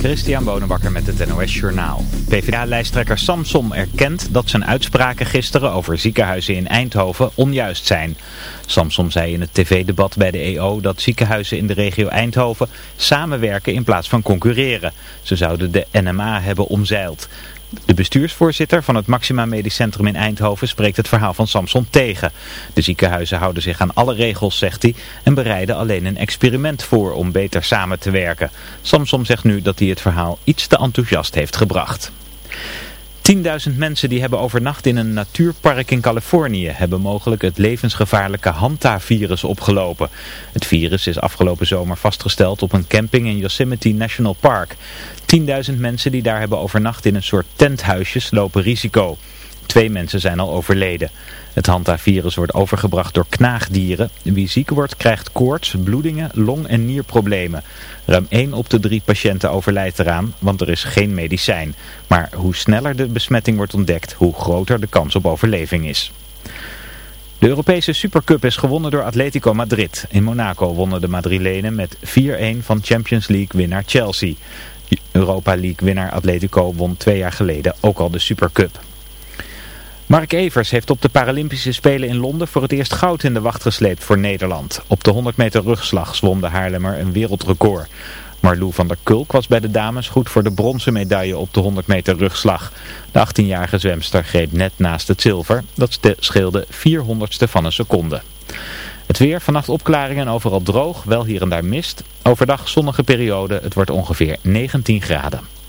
Christian Bonenbakker met het NOS Journaal. PvdA-lijsttrekker Samsom erkent dat zijn uitspraken gisteren over ziekenhuizen in Eindhoven onjuist zijn. Samsom zei in het tv-debat bij de EO dat ziekenhuizen in de regio Eindhoven samenwerken in plaats van concurreren. Ze zouden de NMA hebben omzeild. De bestuursvoorzitter van het Maxima Medisch Centrum in Eindhoven spreekt het verhaal van Samson tegen. De ziekenhuizen houden zich aan alle regels, zegt hij, en bereiden alleen een experiment voor om beter samen te werken. Samson zegt nu dat hij het verhaal iets te enthousiast heeft gebracht. 10.000 mensen die hebben overnacht in een natuurpark in Californië hebben mogelijk het levensgevaarlijke Hanta-virus opgelopen. Het virus is afgelopen zomer vastgesteld op een camping in Yosemite National Park. 10.000 mensen die daar hebben overnacht in een soort tenthuisjes lopen risico. Twee mensen zijn al overleden. Het Hanta-virus wordt overgebracht door knaagdieren. Wie ziek wordt krijgt koorts, bloedingen, long- en nierproblemen. Ruim 1 op de 3 patiënten overlijdt eraan, want er is geen medicijn. Maar hoe sneller de besmetting wordt ontdekt, hoe groter de kans op overleving is. De Europese Supercup is gewonnen door Atletico Madrid. In Monaco wonnen de Madrilenen met 4-1 van Champions League winnaar Chelsea. Europa League winnaar Atletico won twee jaar geleden ook al de Supercup. Mark Evers heeft op de Paralympische Spelen in Londen voor het eerst goud in de wacht gesleept voor Nederland. Op de 100 meter rugslag zwom de Haarlemmer een wereldrecord. Marlou van der Kulk was bij de dames goed voor de bronzen medaille op de 100 meter rugslag. De 18-jarige zwemster greep net naast het zilver. Dat scheelde 400ste van een seconde. Het weer, vannacht opklaringen en overal droog, wel hier en daar mist. Overdag zonnige periode, het wordt ongeveer 19 graden.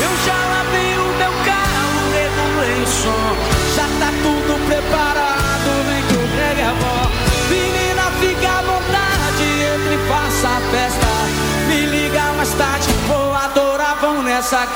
Eu já lavei o meu carro, revolvo leon. Já tá tudo preparado no ingredio. Vem, na, fica à vontade, entre, faça a festa. Me liga mais tarde, vou adorar vamo essa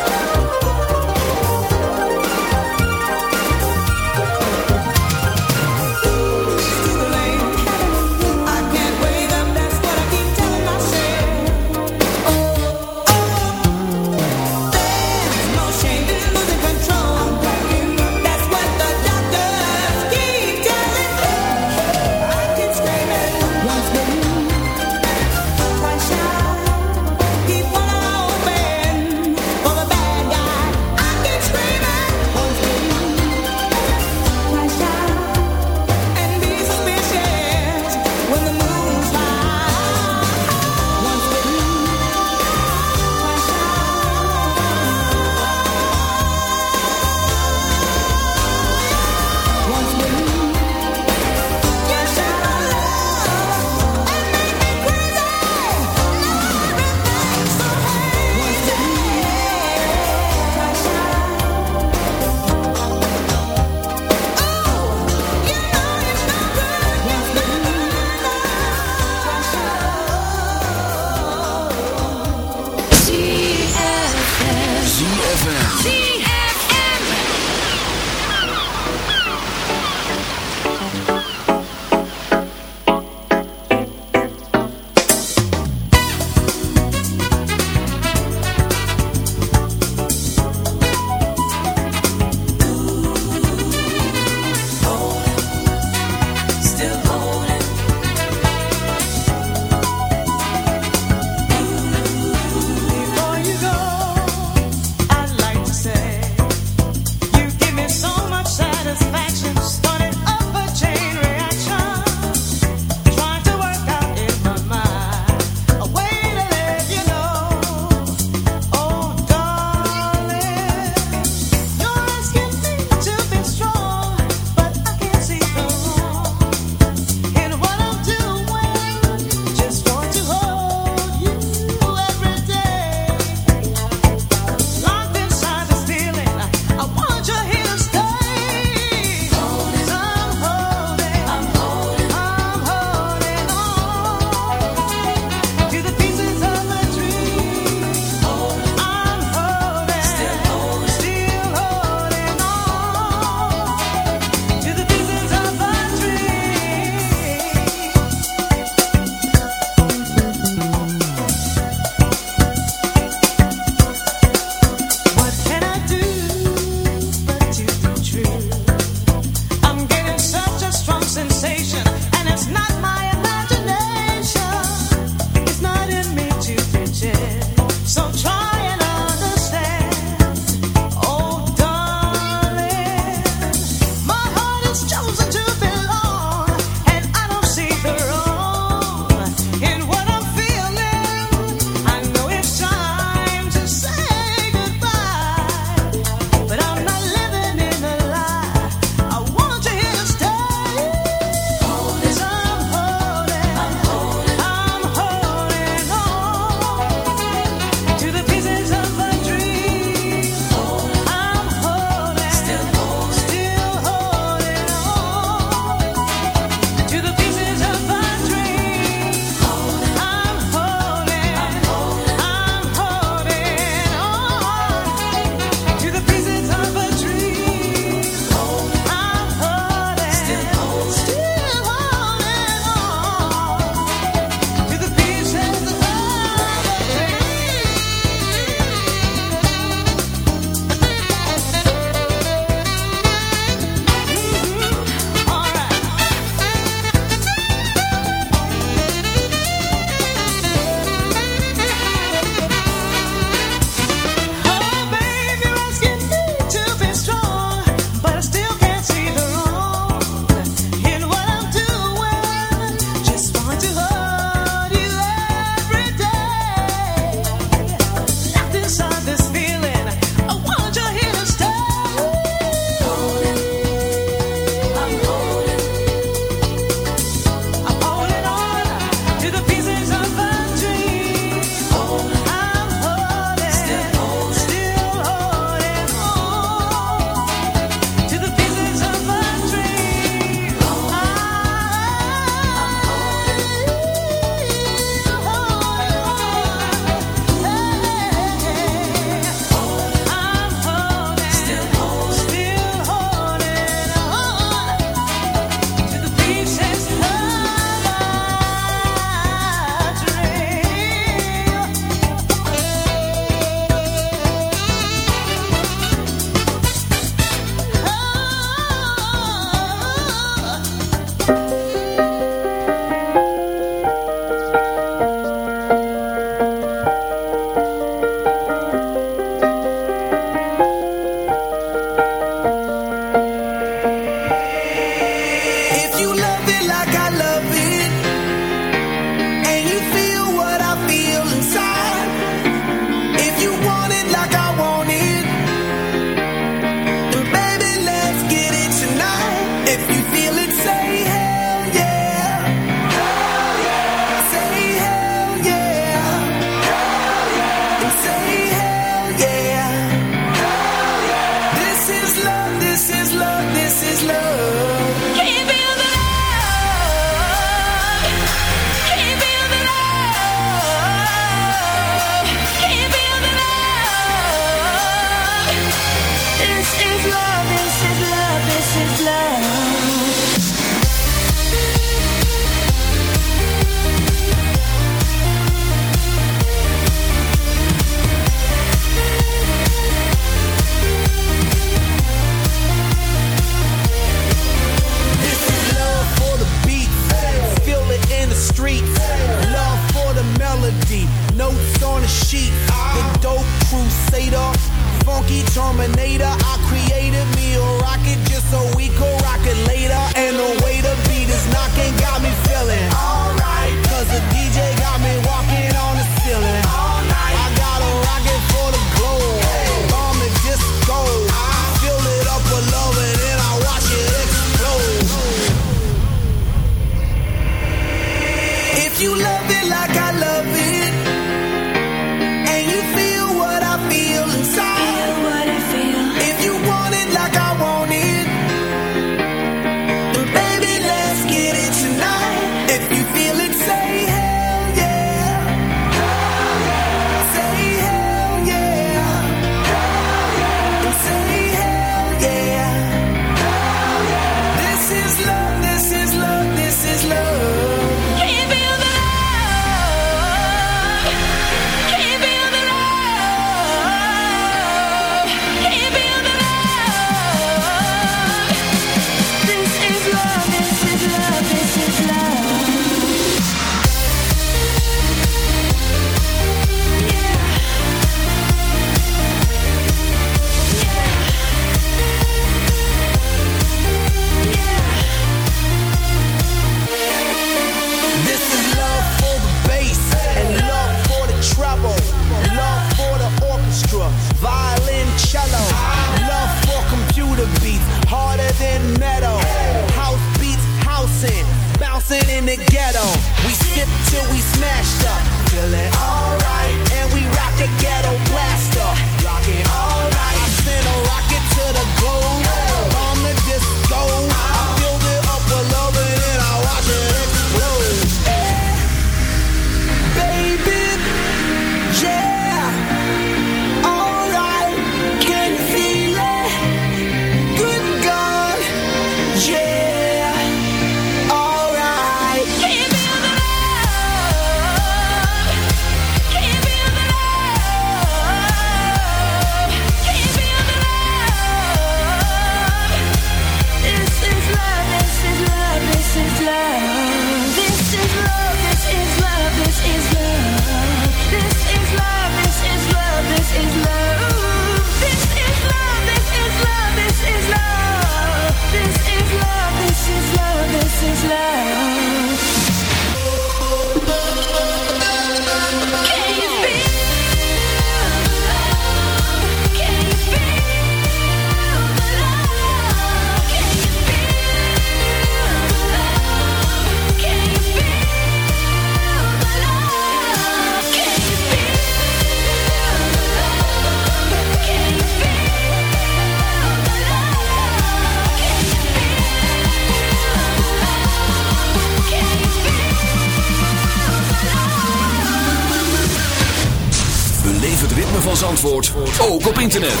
internet.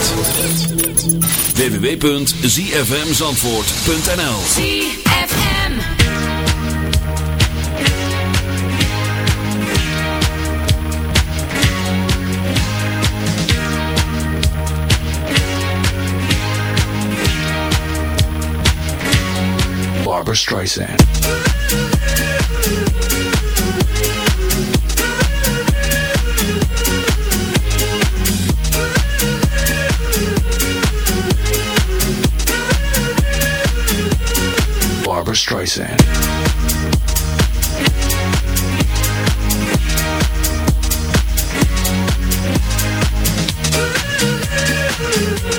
www.zfmzandvoort.nl ZFM. Barbara Streisand. voice in. Ooh.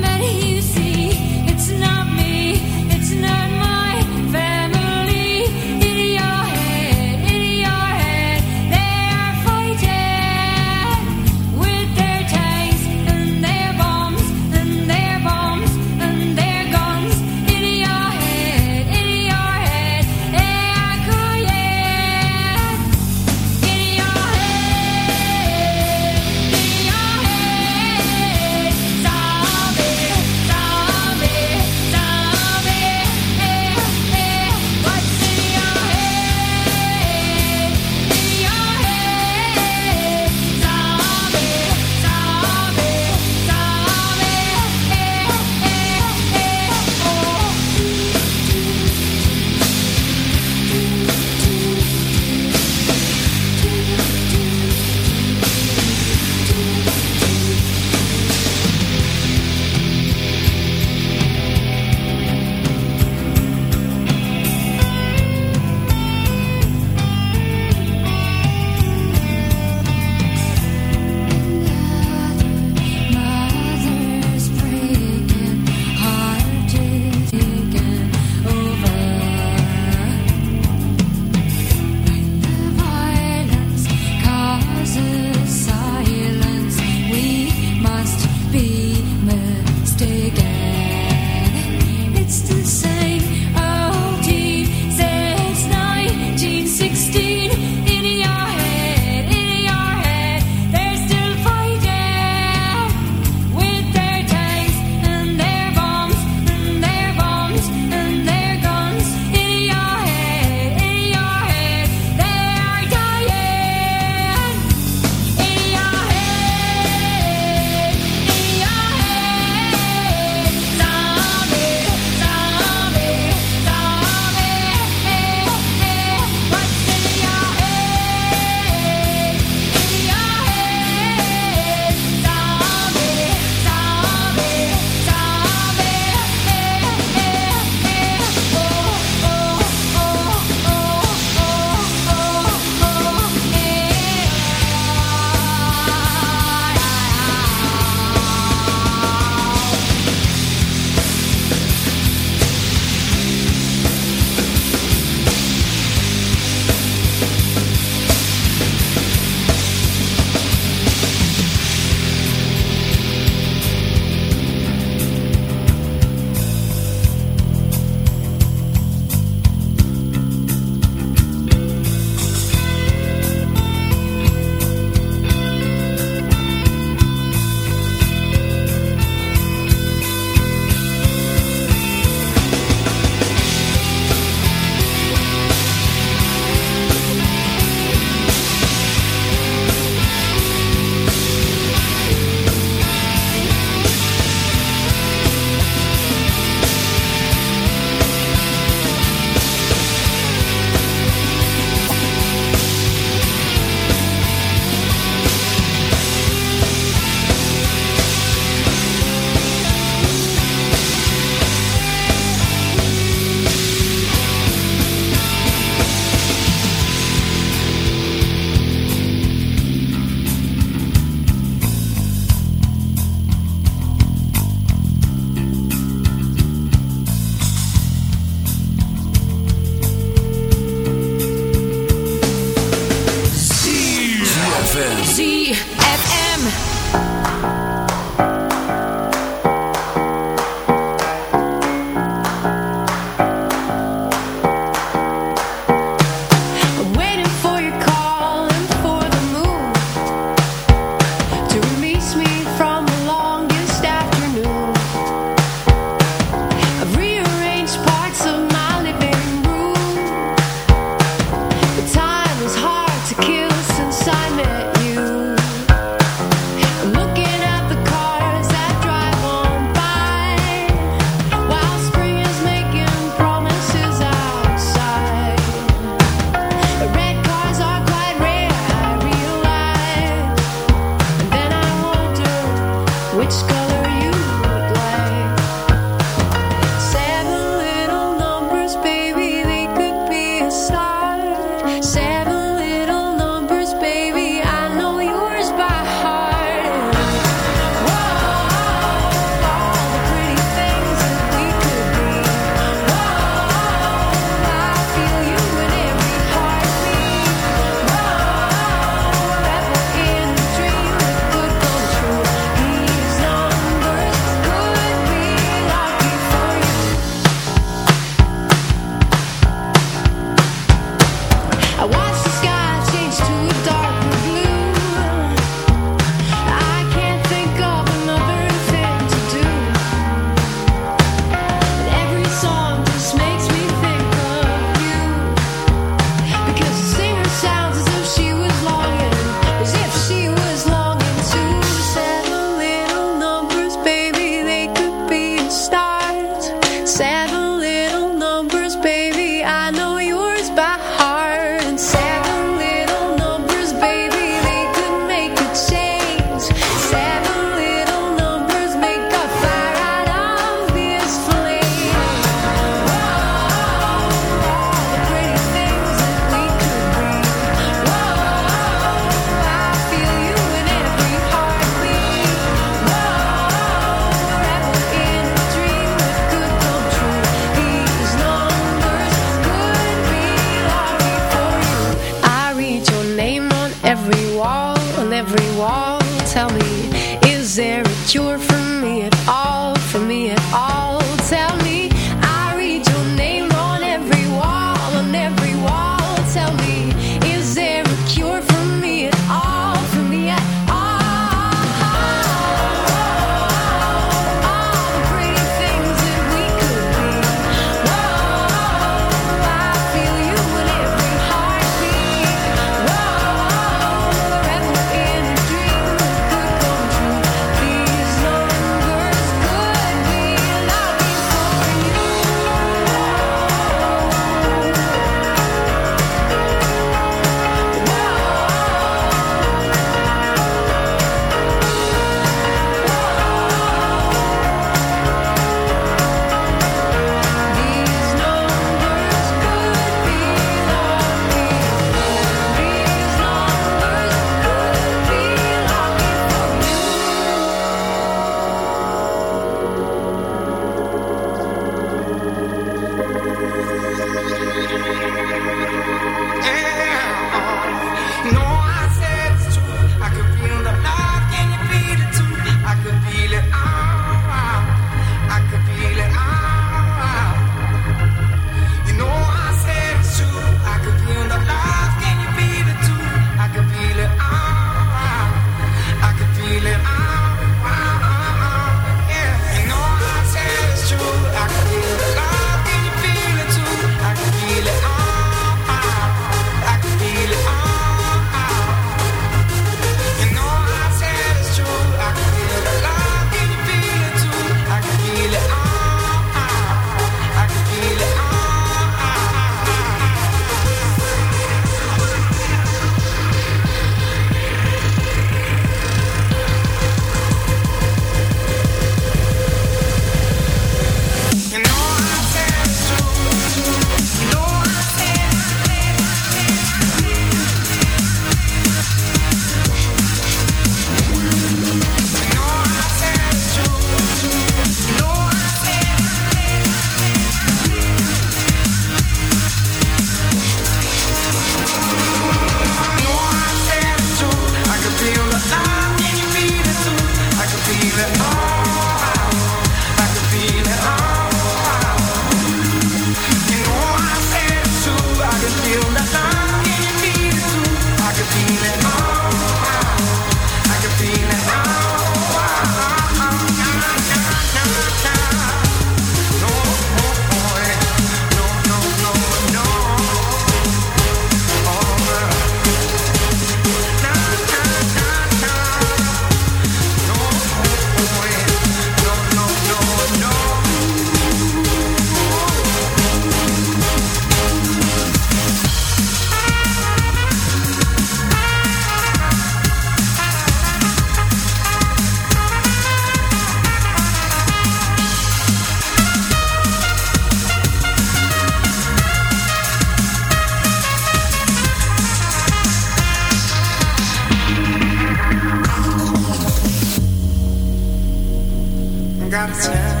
out of time.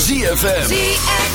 ZFM. ZFM.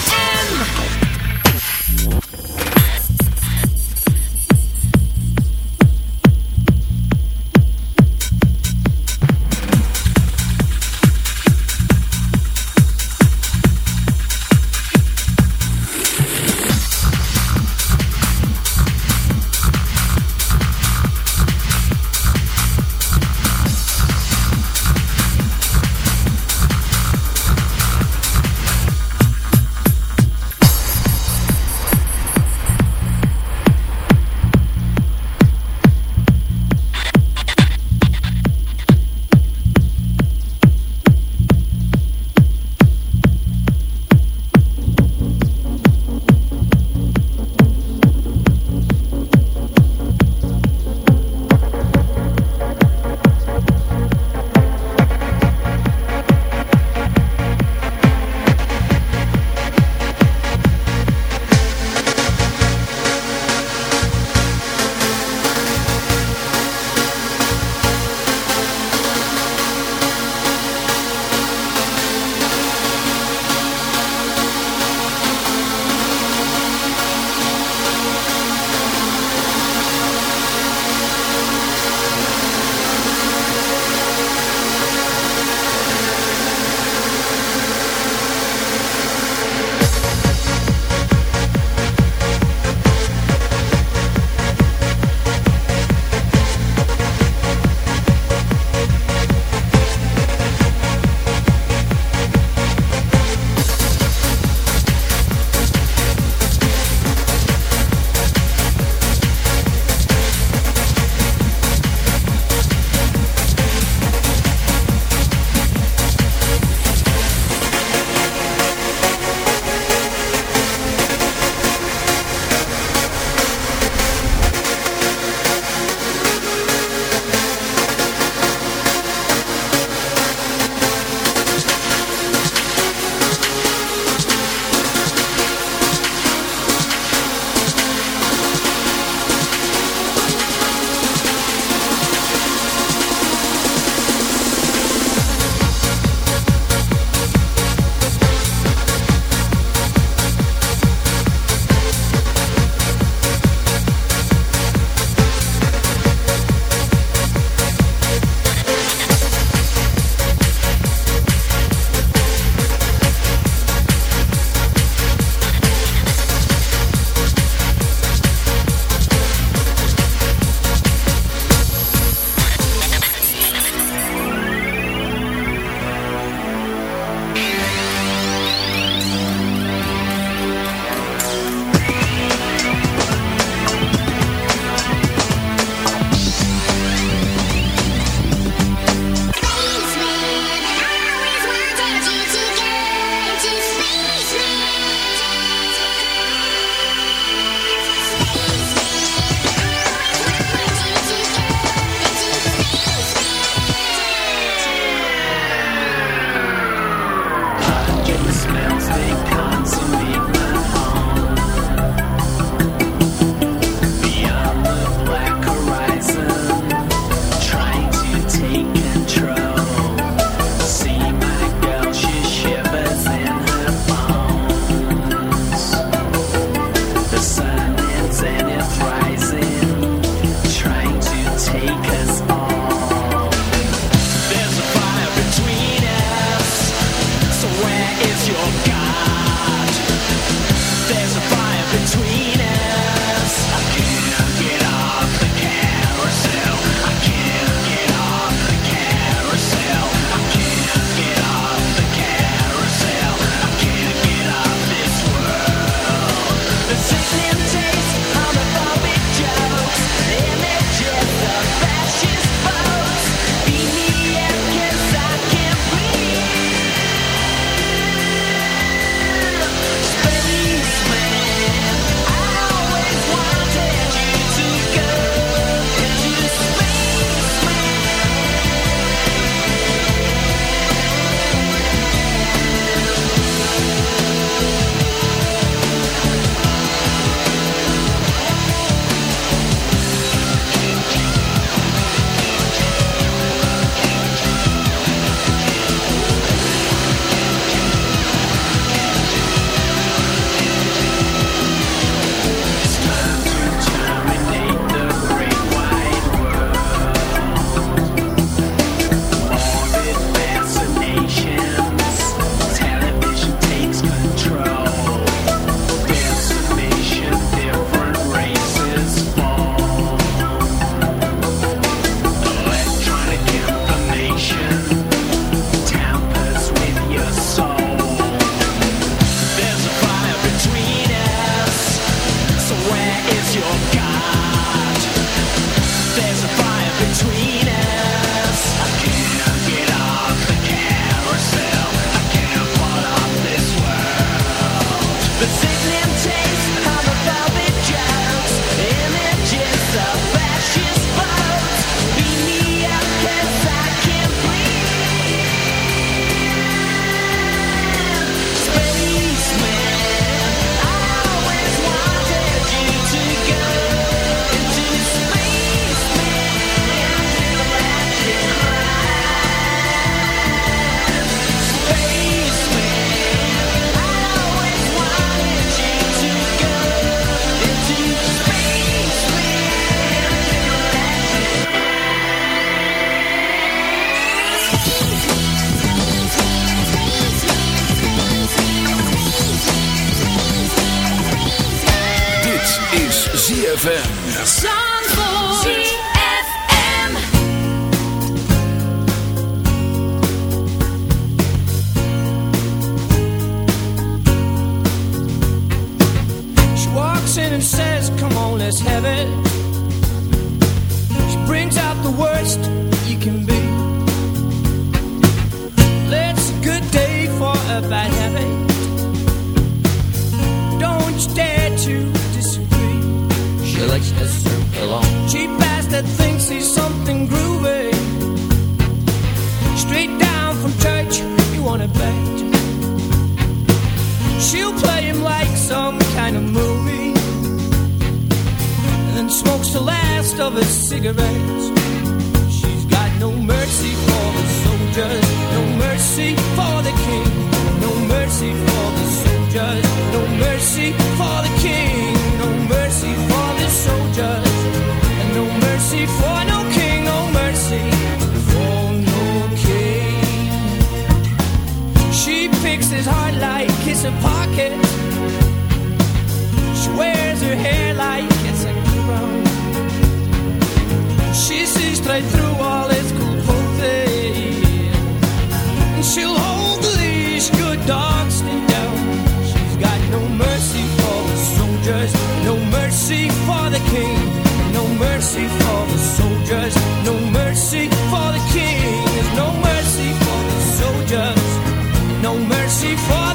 His cigarettes She's got no mercy for the soldiers No mercy for the king No mercy for the soldiers No mercy for the king No mercy for the soldiers And no mercy for no king No mercy for no king she picks his heart like it's a pocket. She wears her hair like She sees straight through all cool posing. And she'll hold leash, good. She's got no mercy for the soldiers, no mercy for the king, no mercy for the soldiers, no mercy for the king. No mercy for the soldiers. No mercy for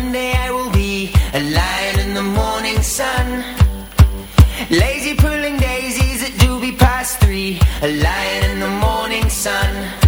One day I will be a lion in the morning sun. Lazy pulling daisies at doobie past three. A lion in the morning sun.